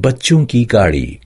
बच्चों की गाड़ी।